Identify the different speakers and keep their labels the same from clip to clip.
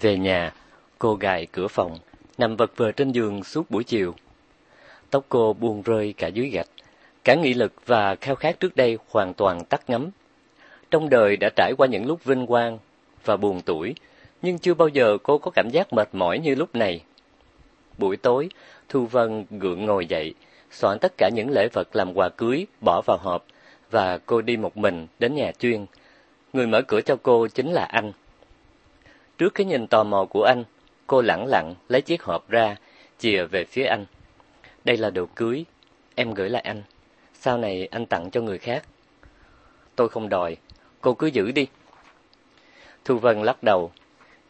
Speaker 1: Về nhà, cô gài cửa phòng, nằm vật vờ trên giường suốt buổi chiều. Tóc cô buông rơi cả dưới gạch, cả nghị lực và khao khát trước đây hoàn toàn tắt ngấm. Trong đời đã trải qua những lúc vinh quang và buồn tuổi, nhưng chưa bao giờ cô có cảm giác mệt mỏi như lúc này. Buổi tối, Thu Vân gượng ngồi dậy, soạn tất cả những lễ vật làm quà cưới bỏ vào hộp và cô đi một mình đến nhà chuyên. Người mở cửa cho cô chính là anh. Trước cái nhìn tò mò của anh, cô lẳng lặng lấy chiếc hộp ra, chìa về phía anh. Đây là đồ cưới, em gửi lại anh. Sau này anh tặng cho người khác. Tôi không đòi, cô cứ giữ đi. Thu Vân lắc đầu,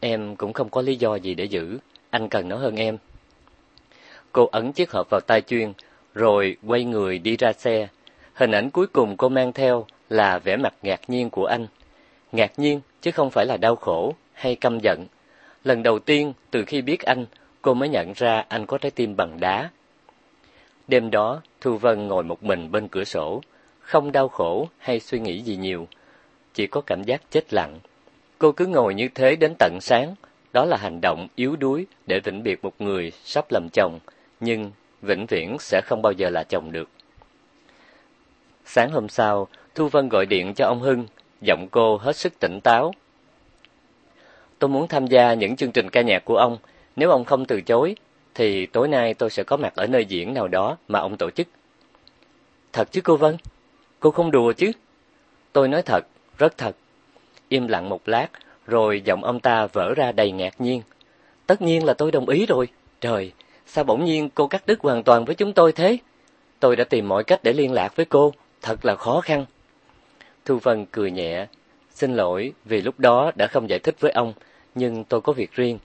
Speaker 1: em cũng không có lý do gì để giữ, anh cần nó hơn em. Cô ấn chiếc hộp vào tay chuyên, rồi quay người đi ra xe. Hình ảnh cuối cùng cô mang theo là vẻ mặt ngạc nhiên của anh. Ngạc nhiên chứ không phải là đau khổ hay căm giận. Lần đầu tiên từ khi biết anh, cô mới nhận ra anh có trái tim bằng đá. Đêm đó, Thu Vân ngồi một mình bên cửa sổ, không đau khổ hay suy nghĩ gì nhiều, chỉ có cảm giác chết lặng. Cô cứ ngồi như thế đến tận sáng, đó là hành động yếu đuối để vĩnh biệt một người sắp làm chồng, nhưng vĩnh viễn sẽ không bao giờ là chồng được. Sáng hôm sau, Thu Vân gọi điện cho ông Hưng, giọng cô hết sức tỉnh táo. Tôi muốn tham gia những chương trình ca nhạc của ông, nếu ông không từ chối, thì tối nay tôi sẽ có mặt ở nơi diễn nào đó mà ông tổ chức. Thật chứ cô Vân? Cô không đùa chứ? Tôi nói thật, rất thật. Im lặng một lát, rồi giọng ông ta vỡ ra đầy ngạc nhiên. Tất nhiên là tôi đồng ý rồi. Trời, sao bỗng nhiên cô cắt đứt hoàn toàn với chúng tôi thế? Tôi đã tìm mọi cách để liên lạc với cô, thật là khó khăn. Thu Vân cười nhẹ, xin lỗi vì lúc đó đã không giải thích với ông, nhưng tôi có việc riêng.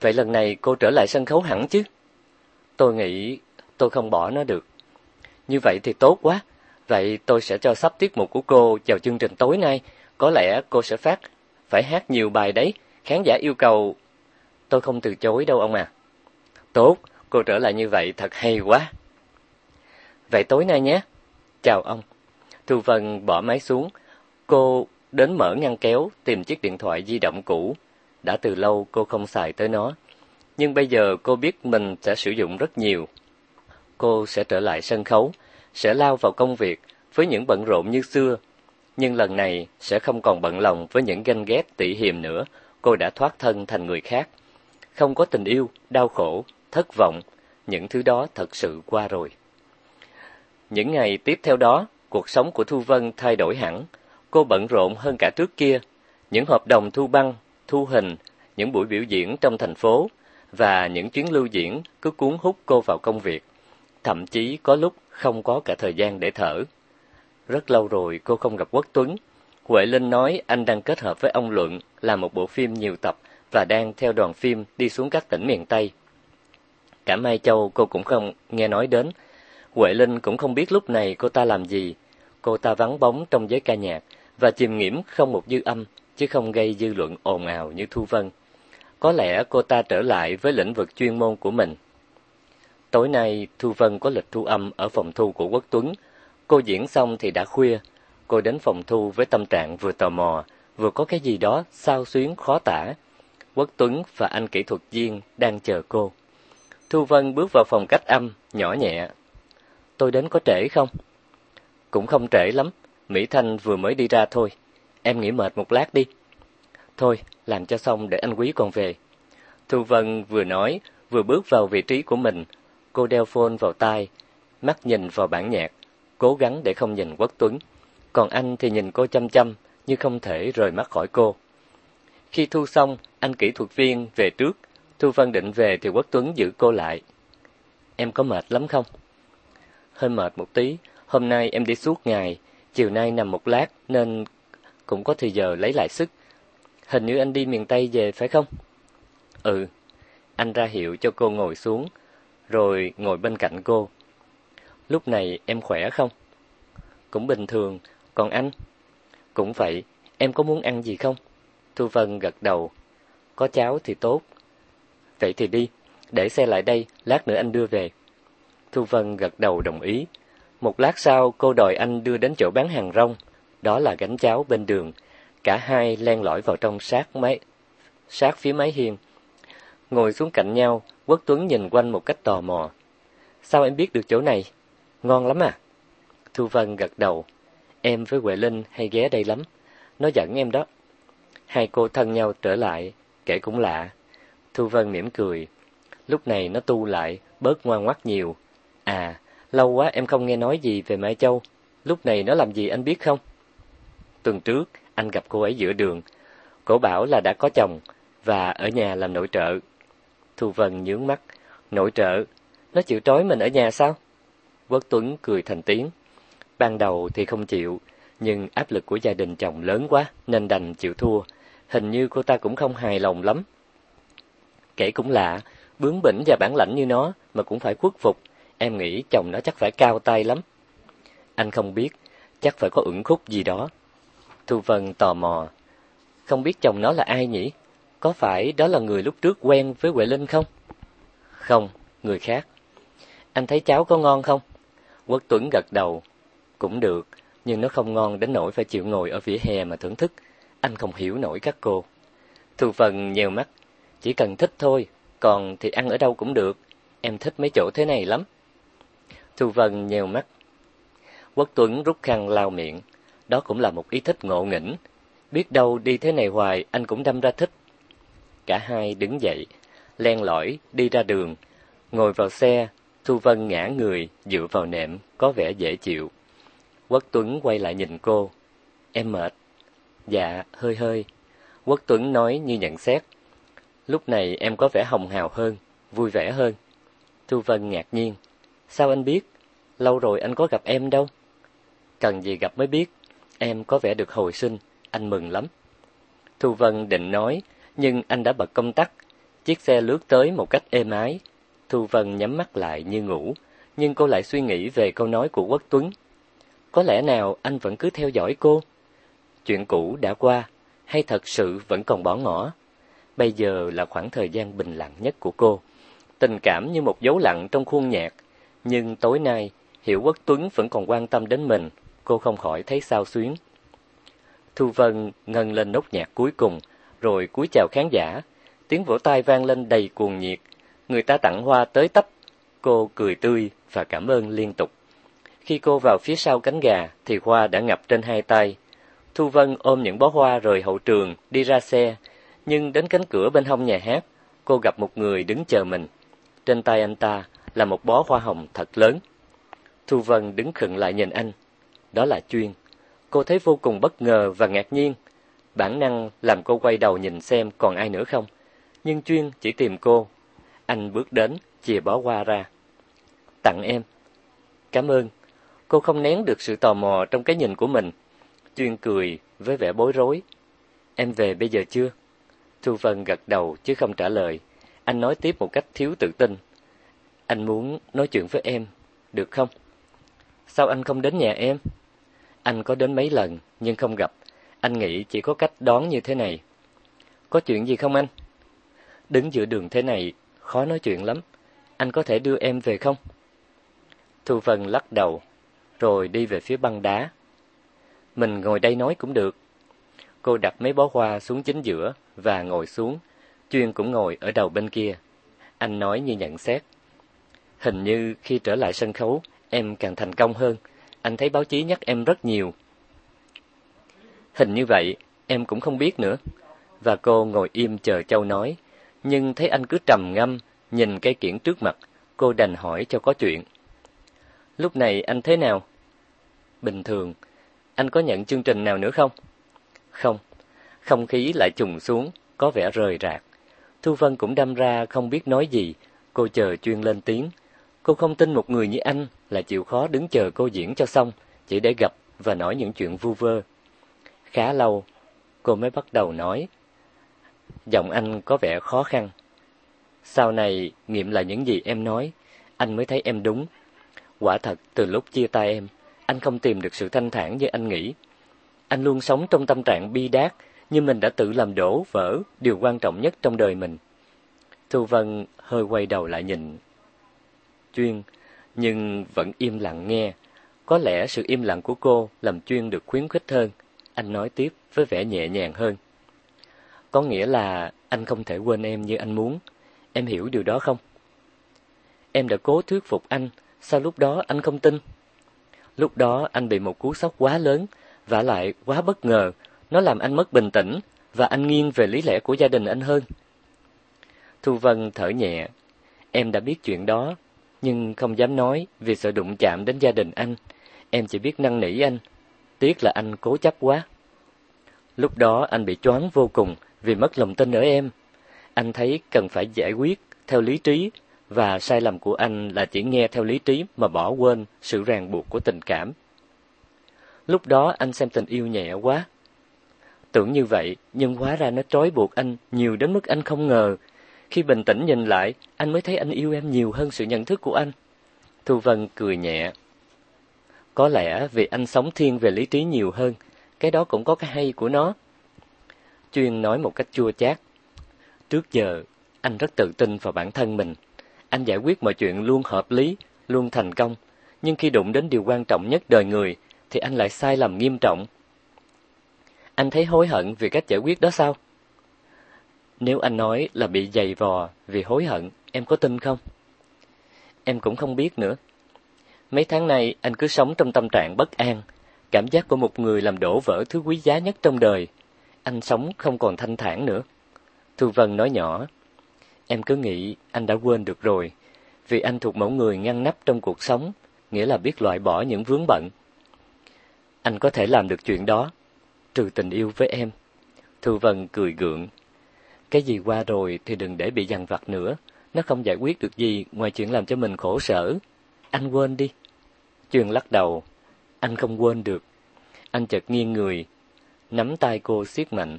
Speaker 1: Vậy lần này cô trở lại sân khấu hẳn chứ? Tôi nghĩ tôi không bỏ nó được. Như vậy thì tốt quá. Vậy tôi sẽ cho sắp tiết mục của cô vào chương trình tối nay. Có lẽ cô sẽ phát phải hát nhiều bài đấy. Khán giả yêu cầu. Tôi không từ chối đâu ông à. Tốt, cô trở lại như vậy thật hay quá. Vậy tối nay nhé. Chào ông. Thu Vân bỏ máy xuống. Cô đến mở ngăn kéo tìm chiếc điện thoại di động cũ đã từ lâu cô không xài tới nó. Nhưng bây giờ cô biết mình sẽ sử dụng rất nhiều. Cô sẽ trở lại sân khấu, sẽ lao vào công việc với những bận rộn như xưa. Nhưng lần này sẽ không còn bận lòng với những ganh ghét tỉ hiềm nữa, cô đã thoát thân thành người khác. Không có tình yêu, đau khổ, thất vọng, những thứ đó thật sự qua rồi. Những ngày tiếp theo đó, cuộc sống của Thu Vân thay đổi hẳn. Cô bận rộn hơn cả trước kia. Những hợp đồng thu băng, thu hình, những buổi biểu diễn trong thành phố và những chuyến lưu diễn cứ cuốn hút cô vào công việc. Thậm chí có lúc không có cả thời gian để thở. Rất lâu rồi cô không gặp Quốc Tuấn. Huệ Linh nói anh đang kết hợp với ông Luận làm một bộ phim nhiều tập và đang theo đoàn phim đi xuống các tỉnh miền Tây. Cả Mai Châu cô cũng không nghe nói đến. Huệ Linh cũng không biết lúc này cô ta làm gì. Cô ta vắng bóng trong giới ca nhạc và chìm nghiễm không một dư âm chứ không gây dư luận ồn ào như Thu Vân. Có lẽ cô ta trở lại với lĩnh vực chuyên môn của mình. Tối nay, Thu Vân có lịch thu âm ở phòng thu của Quốc Tuấn. Cô diễn xong thì đã khuya. Cô đến phòng thu với tâm trạng vừa tò mò, vừa có cái gì đó sao xuyến khó tả. Quốc Tuấn và anh kỹ thuật viên đang chờ cô. Thu Vân bước vào phòng cách âm, nhỏ nhẹ. Tôi đến có trễ không? Cũng không trễ lắm, Mỹ Thanh vừa mới đi ra thôi em nghỉ mệt một lát đi. Thôi, làm cho xong để anh quý còn về. Thu Vân vừa nói, vừa bước vào vị trí của mình. Cô đeo phone vào tai, mắt nhìn vào bản nhạc, cố gắng để không nhìn Quốc Tuấn. Còn anh thì nhìn cô chăm chăm, như không thể rời mắt khỏi cô. Khi thu xong, anh kỹ thuật viên về trước. Thu Vân định về thì Quốc Tuấn giữ cô lại. Em có mệt lắm không? Hơi mệt một tí, hôm nay em đi suốt ngày, chiều nay nằm một lát nên cũng có thời giờ lấy lại sức. Hình như anh đi miền Tây về phải không? Ừ. Anh ra hiệu cho cô ngồi xuống, rồi ngồi bên cạnh cô. Lúc này em khỏe không? Cũng bình thường, còn anh? Cũng vậy, em có muốn ăn gì không? Thu Vân gật đầu. Có cháo thì tốt. Vậy thì đi, để xe lại đây, lát nữa anh đưa về. Thu Vân gật đầu đồng ý. Một lát sau, cô đòi anh đưa đến chỗ bán hàng rong đó là gánh cháo bên đường. Cả hai len lỏi vào trong sát máy sát phía mái hiên. Ngồi xuống cạnh nhau, Quốc Tuấn nhìn quanh một cách tò mò. Sao em biết được chỗ này? Ngon lắm à? Thu Vân gật đầu. Em với Huệ Linh hay ghé đây lắm. Nó dẫn em đó. Hai cô thân nhau trở lại, kể cũng lạ. Thu Vân mỉm cười. Lúc này nó tu lại, bớt ngoan ngoắt nhiều. À, lâu quá em không nghe nói gì về Mai Châu. Lúc này nó làm gì anh biết không? Tuần trước, anh gặp cô ấy giữa đường. Cổ bảo là đã có chồng và ở nhà làm nội trợ. Thu Vân nhướng mắt. Nội trợ? Nó chịu trói mình ở nhà sao? Quốc Tuấn cười thành tiếng. Ban đầu thì không chịu, nhưng áp lực của gia đình chồng lớn quá nên đành chịu thua. Hình như cô ta cũng không hài lòng lắm. Kể cũng lạ, bướng bỉnh và bản lãnh như nó mà cũng phải khuất phục. Em nghĩ chồng nó chắc phải cao tay lắm. Anh không biết, chắc phải có ẩn khúc gì đó. Thu Vân tò mò. Không biết chồng nó là ai nhỉ? Có phải đó là người lúc trước quen với Huệ Linh không? Không, người khác. Anh thấy cháo có ngon không? Quốc Tuấn gật đầu. Cũng được, nhưng nó không ngon đến nỗi phải chịu ngồi ở vỉa hè mà thưởng thức. Anh không hiểu nổi các cô. Thu Vân nhèo mắt. Chỉ cần thích thôi, còn thì ăn ở đâu cũng được. Em thích mấy chỗ thế này lắm. Thu Vân nhèo mắt. Quốc Tuấn rút khăn lau miệng. Đó cũng là một ý thích ngộ nghĩnh. Biết đâu đi thế này hoài anh cũng đâm ra thích. Cả hai đứng dậy, len lỏi đi ra đường, ngồi vào xe, Thu Vân ngã người dựa vào nệm, có vẻ dễ chịu. Quốc Tuấn quay lại nhìn cô. Em mệt. Dạ, hơi hơi. Quốc Tuấn nói như nhận xét. Lúc này em có vẻ hồng hào hơn, vui vẻ hơn. Thu Vân ngạc nhiên. Sao anh biết? Lâu rồi anh có gặp em đâu. Cần gì gặp mới biết. Em có vẻ được hồi sinh, anh mừng lắm. Thu Vân định nói, nhưng anh đã bật công tắc. Chiếc xe lướt tới một cách êm ái. Thu Vân nhắm mắt lại như ngủ, nhưng cô lại suy nghĩ về câu nói của Quốc Tuấn. Có lẽ nào anh vẫn cứ theo dõi cô? Chuyện cũ đã qua, hay thật sự vẫn còn bỏ ngỏ? Bây giờ là khoảng thời gian bình lặng nhất của cô. Tình cảm như một dấu lặng trong khuôn nhạc. Nhưng tối nay, Hiểu Quốc Tuấn vẫn còn quan tâm đến mình. Cô không khỏi thấy sao xuyến. Thu Vân ngân lên nốt nhạc cuối cùng, rồi cúi chào khán giả. Tiếng vỗ tay vang lên đầy cuồng nhiệt. Người ta tặng hoa tới tấp. Cô cười tươi và cảm ơn liên tục. Khi cô vào phía sau cánh gà, thì hoa đã ngập trên hai tay. Thu Vân ôm những bó hoa rời hậu trường, đi ra xe. Nhưng đến cánh cửa bên hông nhà hát, cô gặp một người đứng chờ mình. Trên tay anh ta là một bó hoa hồng thật lớn. Thu Vân đứng khựng lại nhìn anh. Đó là Chuyên. Cô thấy vô cùng bất ngờ và ngạc nhiên. Bản năng làm cô quay đầu nhìn xem còn ai nữa không. Nhưng Chuyên chỉ tìm cô. Anh bước đến, chìa bó hoa ra. Tặng em. Cảm ơn. Cô không nén được sự tò mò trong cái nhìn của mình. Chuyên cười với vẻ bối rối. Em về bây giờ chưa? Thu Vân gật đầu chứ không trả lời. Anh nói tiếp một cách thiếu tự tin. Anh muốn nói chuyện với em, được không? Sao anh không đến nhà em? Anh có đến mấy lần, nhưng không gặp. Anh nghĩ chỉ có cách đón như thế này. Có chuyện gì không anh? Đứng giữa đường thế này, khó nói chuyện lắm. Anh có thể đưa em về không? Thu Vân lắc đầu, rồi đi về phía băng đá. Mình ngồi đây nói cũng được. Cô đặt mấy bó hoa xuống chính giữa và ngồi xuống. Chuyên cũng ngồi ở đầu bên kia. Anh nói như nhận xét. Hình như khi trở lại sân khấu, em càng thành công hơn. Anh thấy báo chí nhắc em rất nhiều. Hình như vậy, em cũng không biết nữa. Và cô ngồi im chờ Châu nói. Nhưng thấy anh cứ trầm ngâm, nhìn cây kiển trước mặt, cô đành hỏi cho có chuyện. Lúc này anh thế nào? Bình thường. Anh có nhận chương trình nào nữa không? Không. Không khí lại trùng xuống, có vẻ rời rạc. Thu Vân cũng đâm ra không biết nói gì, cô chờ chuyên lên tiếng. Cô không tin một người như anh là chịu khó đứng chờ cô diễn cho xong, chỉ để gặp và nói những chuyện vu vơ. Khá lâu, cô mới bắt đầu nói. Giọng anh có vẻ khó khăn. Sau này, nghiệm lại những gì em nói, anh mới thấy em đúng. Quả thật, từ lúc chia tay em, anh không tìm được sự thanh thản như anh nghĩ. Anh luôn sống trong tâm trạng bi đát, như mình đã tự làm đổ vỡ điều quan trọng nhất trong đời mình. Thu Vân hơi quay đầu lại nhìn. Chuyên, nhưng vẫn im lặng nghe. Có lẽ sự im lặng của cô làm Chuyên được khuyến khích hơn. Anh nói tiếp với vẻ nhẹ nhàng hơn. Có nghĩa là Anh không thể quên em như anh muốn. Em hiểu điều đó không? Em đã cố thuyết phục anh, sao lúc đó anh không tin? Lúc đó anh bị một cú sốc quá lớn, và lại quá bất ngờ, nó làm anh mất bình tĩnh, và anh nghiêng về lý lẽ của gia đình anh hơn. Thu Vân thở nhẹ. Em đã biết chuyện đó, nhưng không dám nói vì sợ đụng chạm đến gia đình anh. Em chỉ biết năn nỉ anh. Tiếc là anh cố chấp quá. Lúc đó anh bị choáng vô cùng vì mất lòng tin ở em. Anh thấy cần phải giải quyết theo lý trí và sai lầm của anh là chỉ nghe theo lý trí mà bỏ quên sự ràng buộc của tình cảm. Lúc đó anh xem tình yêu nhẹ quá. Tưởng như vậy, nhưng hóa ra nó trói buộc anh nhiều đến mức anh không ngờ. Khi bình tĩnh nhìn lại, anh mới thấy anh yêu em nhiều hơn sự nhận thức của anh. Thu Vân cười nhẹ. Có lẽ vì anh sống thiên về lý trí nhiều hơn, cái đó cũng có cái hay của nó. Chuyên nói một cách chua chát. Trước giờ, anh rất tự tin vào bản thân mình. Anh giải quyết mọi chuyện luôn hợp lý, luôn thành công. Nhưng khi đụng đến điều quan trọng nhất đời người, thì anh lại sai lầm nghiêm trọng. Anh thấy hối hận vì cách giải quyết đó sao? Nếu anh nói là bị dày vò vì hối hận, em có tin không? Em cũng không biết nữa. Mấy tháng nay anh cứ sống trong tâm trạng bất an, cảm giác của một người làm đổ vỡ thứ quý giá nhất trong đời. Anh sống không còn thanh thản nữa. Thu Vân nói nhỏ, em cứ nghĩ anh đã quên được rồi, vì anh thuộc mẫu người ngăn nắp trong cuộc sống, nghĩa là biết loại bỏ những vướng bận. Anh có thể làm được chuyện đó, trừ tình yêu với em. Thu Vân cười gượng. Cái gì qua rồi thì đừng để bị dằn vặt nữa, nó không giải quyết được gì ngoài chuyện làm cho mình khổ sở. Anh quên đi. trường lắc đầu, anh không quên được. Anh chợt nghiêng người, nắm tay cô siết mạnh.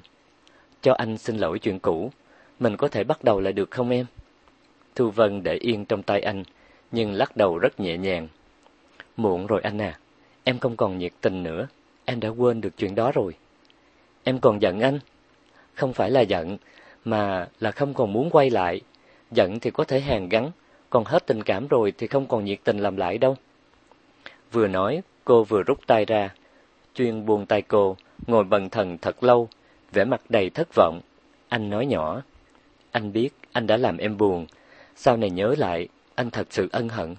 Speaker 1: Cho anh xin lỗi chuyện cũ, mình có thể bắt đầu lại được không em? Thu Vân để yên trong tay anh, nhưng lắc đầu rất nhẹ nhàng. Muộn rồi anh à, em không còn nhiệt tình nữa, em đã quên được chuyện đó rồi. Em còn giận anh? Không phải là giận, mà là không còn muốn quay lại. Giận thì có thể hàn gắn, còn hết tình cảm rồi thì không còn nhiệt tình làm lại đâu. Vừa nói, cô vừa rút tay ra. Chuyên buông tay cô, ngồi bần thần thật lâu, vẻ mặt đầy thất vọng. Anh nói nhỏ, anh biết anh đã làm em buồn, sau này nhớ lại, anh thật sự ân hận.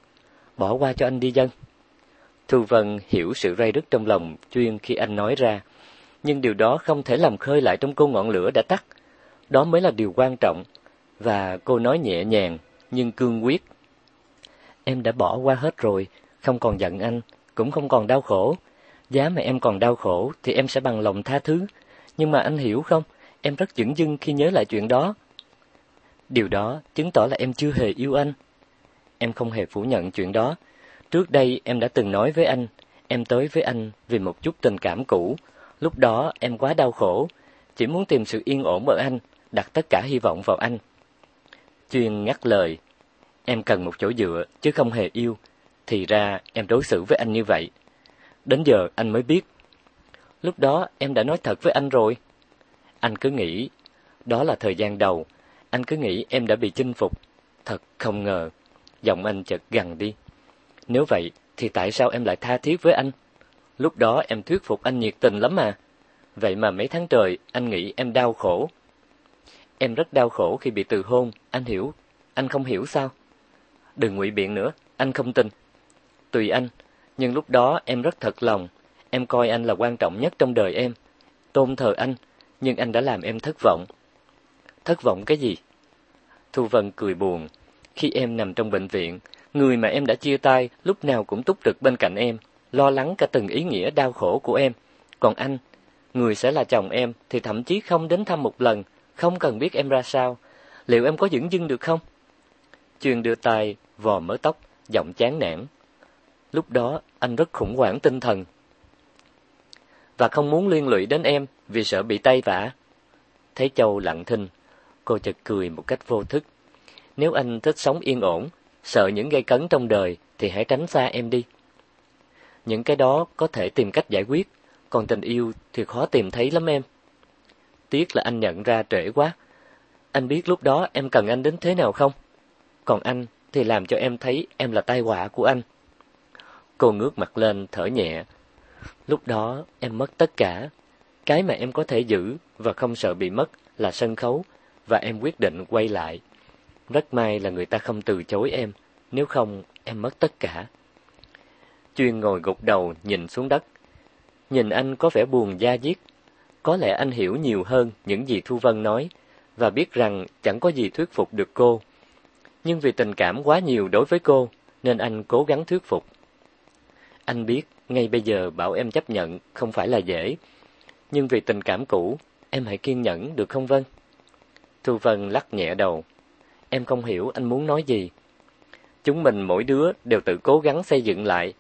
Speaker 1: Bỏ qua cho anh đi dân. Thu Vân hiểu sự ray rứt trong lòng Chuyên khi anh nói ra, nhưng điều đó không thể làm khơi lại trong cô ngọn lửa đã tắt. Đó mới là điều quan trọng. Và cô nói nhẹ nhàng, nhưng cương quyết. Em đã bỏ qua hết rồi, không còn giận anh, cũng không còn đau khổ. Giá mà em còn đau khổ thì em sẽ bằng lòng tha thứ. Nhưng mà anh hiểu không, em rất dững dưng khi nhớ lại chuyện đó. Điều đó chứng tỏ là em chưa hề yêu anh. Em không hề phủ nhận chuyện đó. Trước đây em đã từng nói với anh, em tới với anh vì một chút tình cảm cũ. Lúc đó em quá đau khổ, chỉ muốn tìm sự yên ổn ở anh, đặt tất cả hy vọng vào anh. Chuyên ngắt lời, em cần một chỗ dựa chứ không hề yêu. Thì ra em đối xử với anh như vậy. Đến giờ anh mới biết. Lúc đó em đã nói thật với anh rồi. Anh cứ nghĩ, đó là thời gian đầu, anh cứ nghĩ em đã bị chinh phục. Thật không ngờ, giọng anh chợt gằn đi. Nếu vậy, thì tại sao em lại tha thiết với anh? Lúc đó em thuyết phục anh nhiệt tình lắm mà. Vậy mà mấy tháng trời, anh nghĩ em đau khổ. Em rất đau khổ khi bị từ hôn, anh hiểu. Anh không hiểu sao? Đừng ngụy biện nữa, anh không tin. Tùy anh, nhưng lúc đó em rất thật lòng. Em coi anh là quan trọng nhất trong đời em. Tôn thờ anh, nhưng anh đã làm em thất vọng. Thất vọng cái gì? Thu Vân cười buồn. Khi em nằm trong bệnh viện, người mà em đã chia tay lúc nào cũng túc trực bên cạnh em, lo lắng cả từng ý nghĩa đau khổ của em. Còn anh, người sẽ là chồng em thì thậm chí không đến thăm một lần, không cần biết em ra sao. Liệu em có dững dưng được không? Truyền đưa tay vò mớ tóc, giọng chán nản. Lúc đó anh rất khủng hoảng tinh thần và không muốn liên lụy đến em vì sợ bị tay vả. Thấy Châu lặng thinh, cô chợt cười một cách vô thức. Nếu anh thích sống yên ổn, sợ những gây cấn trong đời thì hãy tránh xa em đi. Những cái đó có thể tìm cách giải quyết, còn tình yêu thì khó tìm thấy lắm em. Tiếc là anh nhận ra trễ quá. Anh biết lúc đó em cần anh đến thế nào không? Còn anh thì làm cho em thấy em là tai họa của anh. Cô ngước mặt lên thở nhẹ. Lúc đó em mất tất cả. Cái mà em có thể giữ và không sợ bị mất là sân khấu, và em quyết định quay lại. Rất may là người ta không từ chối em, nếu không em mất tất cả. Chuyên ngồi gục đầu nhìn xuống đất. Nhìn anh có vẻ buồn da diết. Có lẽ anh hiểu nhiều hơn những gì Thu Vân nói và biết rằng chẳng có gì thuyết phục được cô. Nhưng vì tình cảm quá nhiều đối với cô nên anh cố gắng thuyết phục. Anh biết ngay bây giờ bảo em chấp nhận không phải là dễ, nhưng vì tình cảm cũ, em hãy kiên nhẫn được không Vân? Thu Vân lắc nhẹ đầu. Em không hiểu anh muốn nói gì. Chúng mình mỗi đứa đều tự cố gắng xây dựng lại.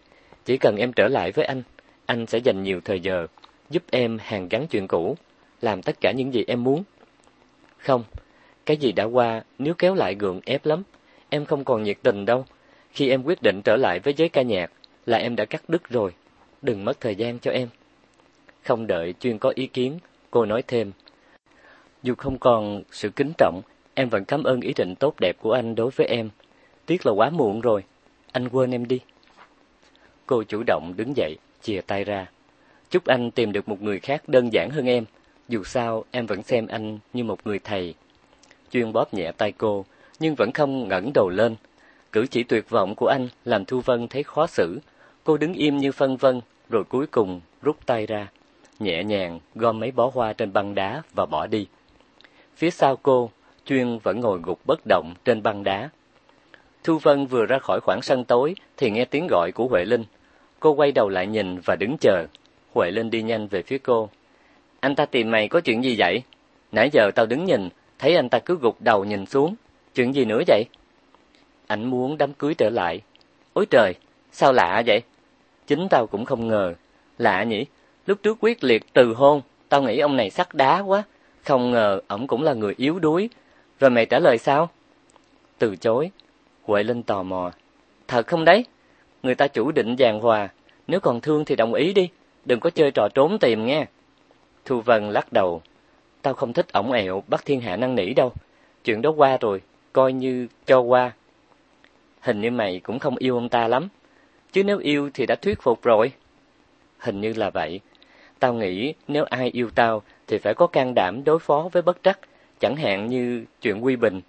Speaker 1: Chỉ cần em trở lại với anh, anh sẽ dành nhiều thời giờ, giúp em hàn gắn chuyện cũ, làm tất cả những gì em muốn. Không, cái gì đã qua, nếu kéo lại gượng ép lắm. Em không còn nhiệt tình đâu. Khi em quyết định trở lại với giới ca nhạc, là em đã cắt đứt rồi. Đừng mất thời gian cho em. Không đợi chuyên có ý kiến, cô nói thêm. Dù không còn sự kính trọng, em vẫn cảm ơn ý định tốt đẹp của anh đối với em. Tiếc là quá muộn rồi, anh quên em đi. Cô chủ động đứng dậy, chìa tay ra. Chúc anh tìm được một người khác đơn giản hơn em. Dù sao, em vẫn xem anh như một người thầy. Chuyên bóp nhẹ tay cô, nhưng vẫn không ngẩng đầu lên. Cử chỉ tuyệt vọng của anh làm Thu Vân thấy khó xử. Cô đứng im như phân vân, rồi cuối cùng rút tay ra, nhẹ nhàng gom mấy bó hoa trên băng đá và bỏ đi. Phía sau cô, Chuyên vẫn ngồi gục bất động trên băng đá. Thu Vân vừa ra khỏi khoảng sân tối thì nghe tiếng gọi của Huệ Linh. Cô quay đầu lại nhìn và đứng chờ. Huệ Linh đi nhanh về phía cô. Anh ta tìm mày có chuyện gì vậy? Nãy giờ tao đứng nhìn, thấy anh ta cứ gục đầu nhìn xuống. Chuyện gì nữa vậy? Anh muốn đám cưới trở lại. Ôi trời, sao lạ vậy? Chính tao cũng không ngờ. Lạ nhỉ? Lúc trước quyết liệt từ hôn, tao nghĩ ông này sắt đá quá. Không ngờ ổng cũng là người yếu đuối. Rồi mày trả lời sao? Từ chối. Huệ Linh tò mò. Thật không đấy? Người ta chủ định giàn hòa. Nếu còn thương thì đồng ý đi. Đừng có chơi trò trốn tìm nghe. Thu Vân lắc đầu. Tao không thích ổng ẹo bắt thiên hạ năng nỉ đâu. Chuyện đó qua rồi, coi như cho qua. Hình như mày cũng không yêu ông ta lắm. Chứ nếu yêu thì đã thuyết phục rồi. Hình như là vậy. Tao nghĩ nếu ai yêu tao thì phải có can đảm đối phó với bất trắc, chẳng hạn như chuyện Quy Bình.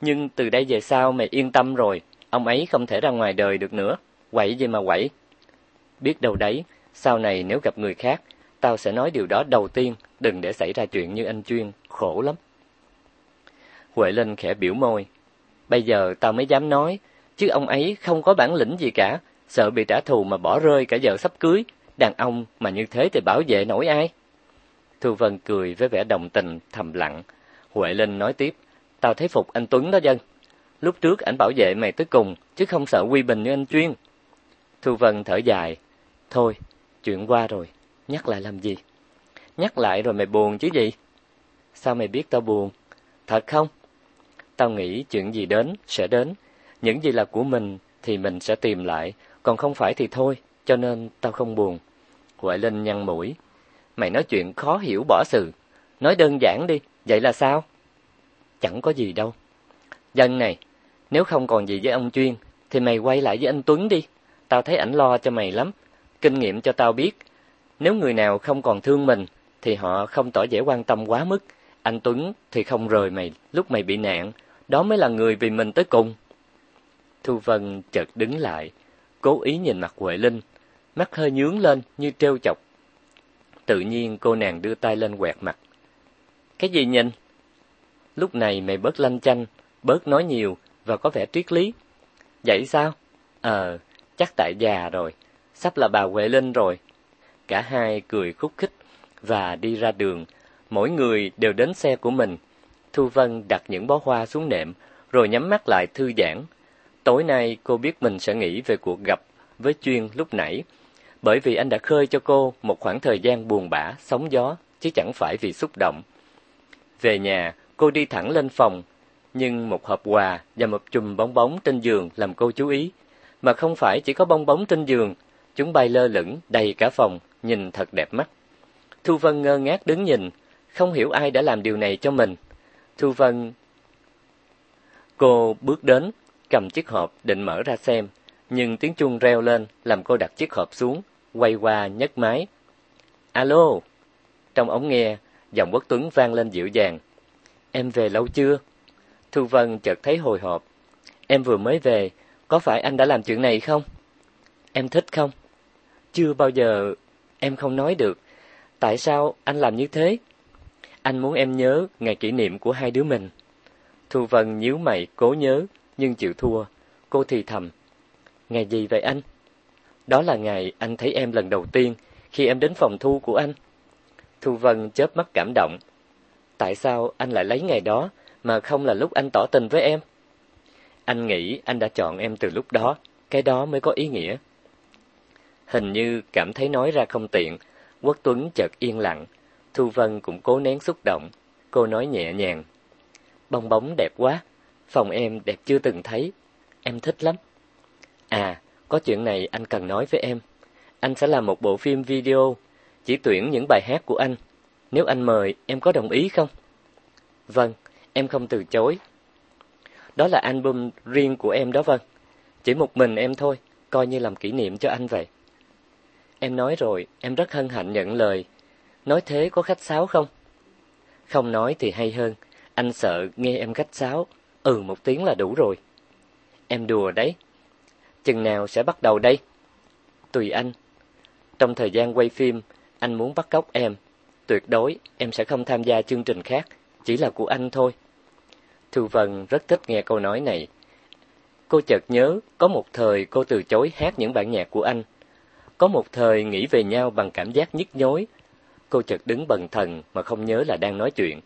Speaker 1: Nhưng từ đây về sau mày yên tâm rồi, ông ấy không thể ra ngoài đời được nữa, quậy gì mà quậy. Biết đâu đấy, sau này nếu gặp người khác, tao sẽ nói điều đó đầu tiên, đừng để xảy ra chuyện như anh Chuyên, khổ lắm. Huệ Linh khẽ biểu môi, bây giờ tao mới dám nói, chứ ông ấy không có bản lĩnh gì cả, sợ bị trả thù mà bỏ rơi cả vợ sắp cưới, đàn ông mà như thế thì bảo vệ nổi ai. Thu Vân cười với vẻ đồng tình, thầm lặng. Huệ Linh nói tiếp, tao thấy phục anh Tuấn đó dân. Lúc trước ảnh bảo vệ mày tới cùng, chứ không sợ quy bình như anh Chuyên. Thu Vân thở dài, thôi, chuyện qua rồi, nhắc lại làm gì? Nhắc lại rồi mày buồn chứ gì? Sao mày biết tao buồn? Thật không? Tao nghĩ chuyện gì đến, sẽ đến. Những gì là của mình thì mình sẽ tìm lại, còn không phải thì thôi, cho nên tao không buồn. Huệ Linh nhăn mũi. Mày nói chuyện khó hiểu bỏ sự. Nói đơn giản đi, vậy là sao? Chẳng có gì đâu. Dân này, nếu không còn gì với ông Chuyên, thì mày quay lại với anh Tuấn đi. Tao thấy ảnh lo cho mày lắm. Kinh nghiệm cho tao biết. Nếu người nào không còn thương mình, thì họ không tỏ vẻ quan tâm quá mức. Anh Tuấn thì không rời mày lúc mày bị nạn. Đó mới là người vì mình tới cùng. Thu Vân chợt đứng lại, cố ý nhìn mặt Huệ Linh, mắt hơi nhướng lên như trêu chọc. Tự nhiên cô nàng đưa tay lên quẹt mặt. Cái gì nhìn? Lúc này mày bớt lanh chanh, bớt nói nhiều và có vẻ triết lý. Vậy sao? Ờ, chắc tại già rồi, sắp là bà Huệ Linh rồi. Cả hai cười khúc khích và đi ra đường, mỗi người đều đến xe của mình. Thu Vân đặt những bó hoa xuống nệm, rồi nhắm mắt lại thư giãn. Tối nay cô biết mình sẽ nghĩ về cuộc gặp với Chuyên lúc nãy, bởi vì anh đã khơi cho cô một khoảng thời gian buồn bã, sóng gió, chứ chẳng phải vì xúc động. Về nhà, cô đi thẳng lên phòng, nhưng một hộp quà và một chùm bong bóng trên giường làm cô chú ý. Mà không phải chỉ có bong bóng trên giường, chúng bay lơ lửng đầy cả phòng, nhìn thật đẹp mắt. Thu Vân ngơ ngác đứng nhìn, không hiểu ai đã làm điều này cho mình. Thu Vân Cô bước đến, cầm chiếc hộp định mở ra xem, nhưng tiếng chuông reo lên làm cô đặt chiếc hộp xuống, quay qua nhấc máy. Alo! Trong ống nghe, giọng Quốc Tuấn vang lên dịu dàng. Em về lâu chưa? Thu Vân chợt thấy hồi hộp. Em vừa mới về, có phải anh đã làm chuyện này không? Em thích không? Chưa bao giờ em không nói được. Tại sao anh làm như thế? Anh muốn em nhớ ngày kỷ niệm của hai đứa mình. Thu Vân nhíu mày cố nhớ, nhưng chịu thua. Cô thì thầm. Ngày gì vậy anh? Đó là ngày anh thấy em lần đầu tiên, khi em đến phòng thu của anh. Thu Vân chớp mắt cảm động. Tại sao anh lại lấy ngày đó, mà không là lúc anh tỏ tình với em? Anh nghĩ anh đã chọn em từ lúc đó, cái đó mới có ý nghĩa. Hình như cảm thấy nói ra không tiện, Quốc Tuấn chợt yên lặng, Thu Vân cũng cố nén xúc động, cô nói nhẹ nhàng. Bong bóng đẹp quá, phòng em đẹp chưa từng thấy, em thích lắm. À, có chuyện này anh cần nói với em. Anh sẽ làm một bộ phim video, chỉ tuyển những bài hát của anh. Nếu anh mời, em có đồng ý không? Vâng, em không từ chối. Đó là album riêng của em đó vân, Chỉ một mình em thôi, coi như làm kỷ niệm cho anh vậy. Em nói rồi, em rất hân hạnh nhận lời. Nói thế có khách sáo không? Không nói thì hay hơn, anh sợ nghe em khách sáo, ừ một tiếng là đủ rồi. Em đùa đấy. Chừng nào sẽ bắt đầu đây? Tùy anh. Trong thời gian quay phim, anh muốn bắt cóc em. Tuyệt đối em sẽ không tham gia chương trình khác, chỉ là của anh thôi. Thu Vân rất thích nghe câu nói này. Cô chợt nhớ, có một thời cô từ chối hát những bản nhạc của anh. Có một thời nghĩ về nhau bằng cảm giác nhức nhối. Cô chợt đứng bần thần mà không nhớ là đang nói chuyện.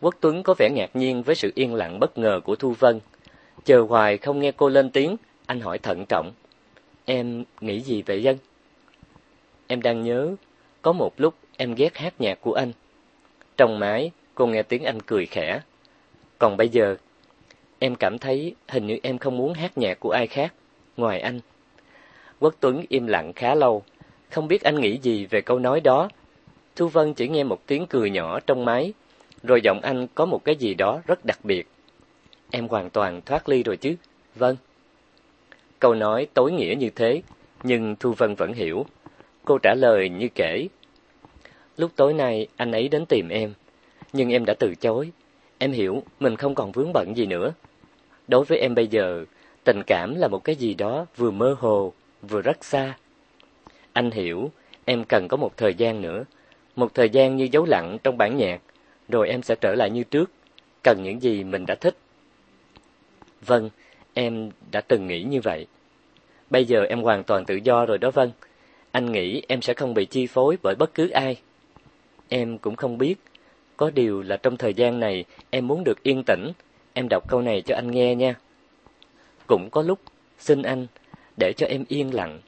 Speaker 1: Quốc Tuấn có vẻ ngạc nhiên với sự yên lặng bất ngờ của Thu Vân. Chờ hoài không nghe cô lên tiếng, anh hỏi thận trọng. Em nghĩ gì vậy dân? Em đang nhớ, có một lúc em ghét hát nhạc của anh. Trong mái, cô nghe tiếng anh cười khẽ. Còn bây giờ, em cảm thấy hình như em không muốn hát nhạc của ai khác, ngoài anh. Quốc Tuấn im lặng khá lâu, không biết anh nghĩ gì về câu nói đó. Thu Vân chỉ nghe một tiếng cười nhỏ trong máy, rồi giọng anh có một cái gì đó rất đặc biệt. Em hoàn toàn thoát ly rồi chứ? Vâng. Câu nói tối nghĩa như thế, nhưng Thu Vân vẫn hiểu. Cô trả lời như kể. Lúc tối nay anh ấy đến tìm em, nhưng em đã từ chối. Em hiểu mình không còn vướng bận gì nữa. Đối với em bây giờ, tình cảm là một cái gì đó vừa mơ hồ, vừa rất xa. Anh hiểu, em cần có một thời gian nữa, một thời gian như dấu lặng trong bản nhạc, rồi em sẽ trở lại như trước, cần những gì mình đã thích. Vâng, em đã từng nghĩ như vậy. Bây giờ em hoàn toàn tự do rồi đó Vân. Anh nghĩ em sẽ không bị chi phối bởi bất cứ ai. Em cũng không biết. Có điều là trong thời gian này em muốn được yên tĩnh. Em đọc câu này cho anh nghe nha. Cũng có lúc, xin anh, để cho em yên lặng.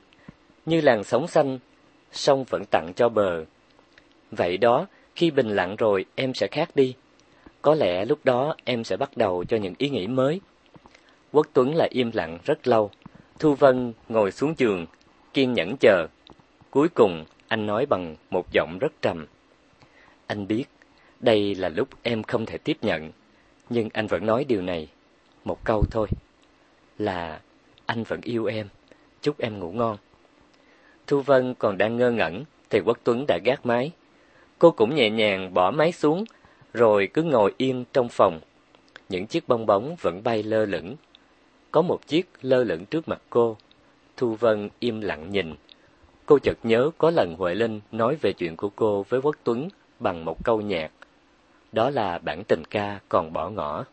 Speaker 1: Như làn sóng xanh, sông vẫn tặng cho bờ. Vậy đó, khi bình lặng rồi em sẽ khác đi. Có lẽ lúc đó em sẽ bắt đầu cho những ý nghĩ mới. Quốc Tuấn lại im lặng rất lâu. Thu Vân ngồi xuống giường, kiên nhẫn chờ. Cuối cùng, anh nói bằng một giọng rất trầm. Anh biết, đây là lúc em không thể tiếp nhận, nhưng anh vẫn nói điều này, một câu thôi, là anh vẫn yêu em, chúc em ngủ ngon. Thu Vân còn đang ngơ ngẩn, thì Quốc Tuấn đã gác máy. Cô cũng nhẹ nhàng bỏ máy xuống, rồi cứ ngồi yên trong phòng. Những chiếc bong bóng vẫn bay lơ lửng có một chiếc lơ lửng trước mặt cô. Thu Vân im lặng nhìn. Cô chợt nhớ có lần Huệ Linh nói về chuyện của cô với Quốc Tuấn bằng một câu nhạc. Đó là bản tình ca còn bỏ ngỏ.